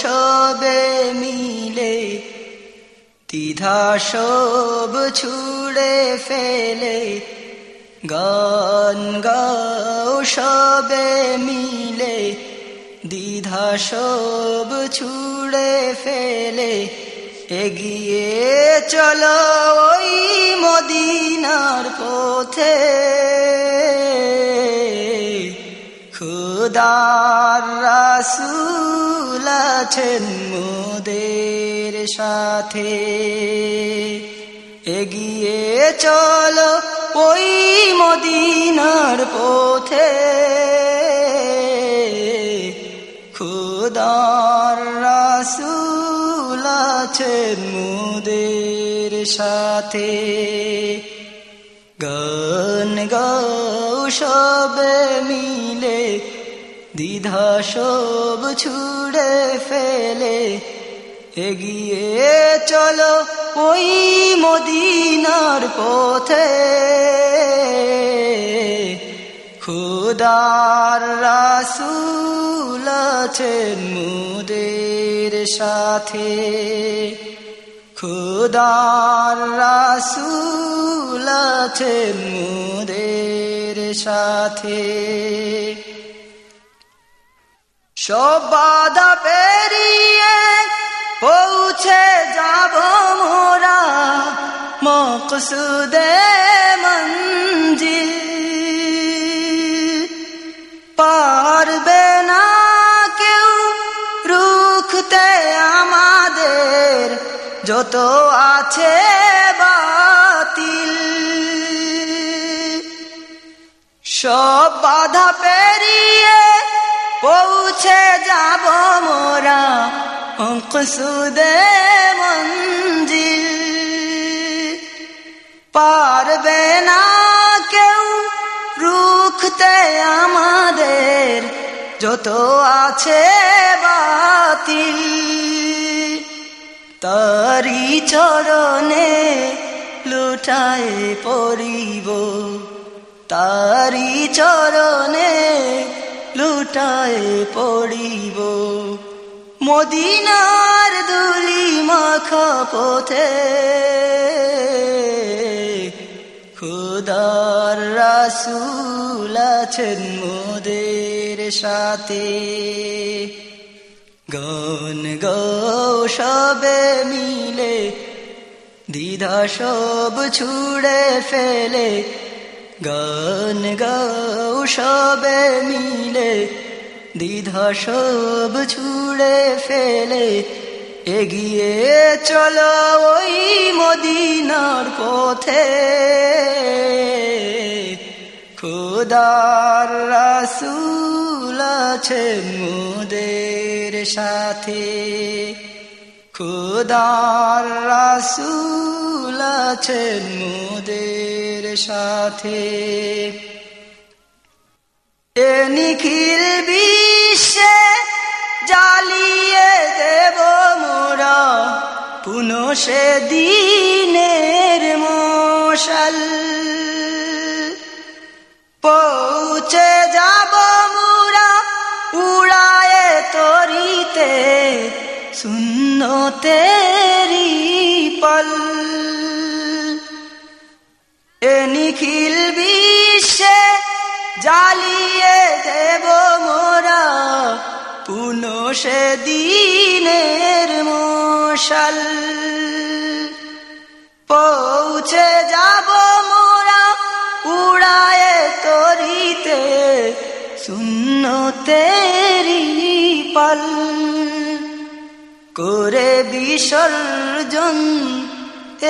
সবে মিলে দ্বিধা সব ছুড়ে ফেলে। গান গাও সবে মিলে, দ্বিধা সব ছুড়ে ফেলে। এগিয়ে চলো ওই মদিনার পথে। খুদার রাসুল আছেন মোদের সাথে। এগিয়ে চলো ওই মদিনার পথে। খুদার রাসুল আছেন মোদের সাথে। গান গাও সবে মিলে দ্বিধা সব ছুড়ে ফেলে। এগিয়ে চলো ওই মদিনার পথে। খুদার রাসুল আছেন মুদের সাথে। খুদার রাসুল আছেন মুদের সাথে। সব বাধা পেরিয়ে পৌঁছে যাব মোরা মকসুদে মঞ্জিল। পারবে না কেউ রুখতে আমাদের, যত আছে বাতিল। সব বাধা পেরিয়ে পৌঁছে যাব মোরা অঙ্কসুদে মঞ্জিল। পারবে না কেউ রুখতে আমাদের, যত আছে বাতিল। তারি চরণে লুটায় পড়িব তারি চরণে লুটায় পড়িব। মদিনার দুলি মাখা পথে খুদার রাসুল আছেন মোদের সাথে। গান গাও সবে মিলে, দ্বিধা সব ছুড়ে ফেলে গান গাও, সবে মিলে, দ্বিধা সব ছুড়ে ফেলে। এগিয়ে চলো ওই মদিনার পথে। খুদার রাসুল আছে মোদের সাথে। খুদার রাসুল আছেন মোদের সাথে। এ নিখিল বিশ্বে জ্বালিয়ে দেব মোরা, পুনঃ দিনের মশাল। পৌঁছে যাব মোরা উড়ায়ে তরিতে, শূন্য তেরি পল। নিখিল বিশ্বে জ্বালিয়ে দেব মোরা পুনঃ দিনের মশাল। পৌঁছে যাব মোরা উড়ায়ে তরিতে শূন্য তেরি পাল করে বিসর্জন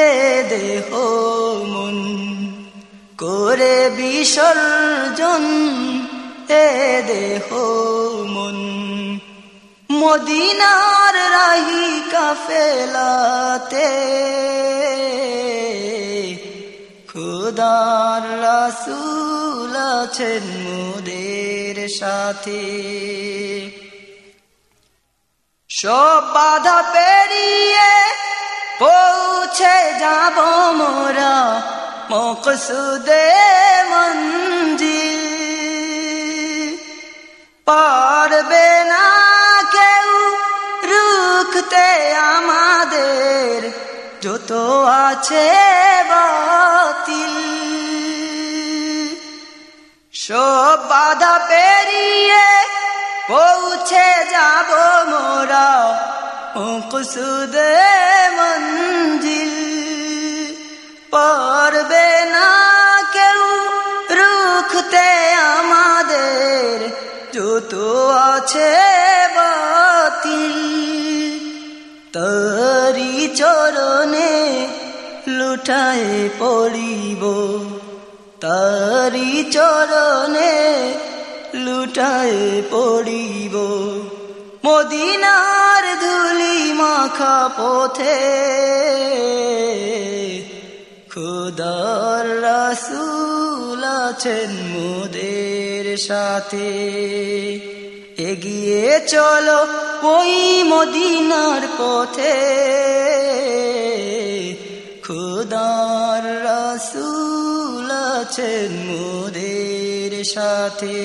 এ দেহ মন। করে বিসর্জন এ দেহ মন। মদিনার রাহি কাফেলাতে খুদার রাসুল আছেন মোদের সাথে। সব বাধা পেরিয়ে পৌঁছে যাব মোরা মকসুদে মঞ্জিল। পারবে না কেউ রুখতে আমাদের, যত আছে বাতিল। সব বাধা পেরিয়ে পৌঁছে যাব মোরা কুসুদে মঞ্জিল। রুখতে আমাদের যত আছে বাতিল। তরি চরণে লুটায় পড়িব। তারি চরণে লুটায় পড়িব। মদিনার ধুলি মাখা পথে খুদার রাসুল আছেন মোদের সাথে। এগিয়ে চলো ওই মদিনার পথে। খুদার রাসুল আছেন মোদের সাথে।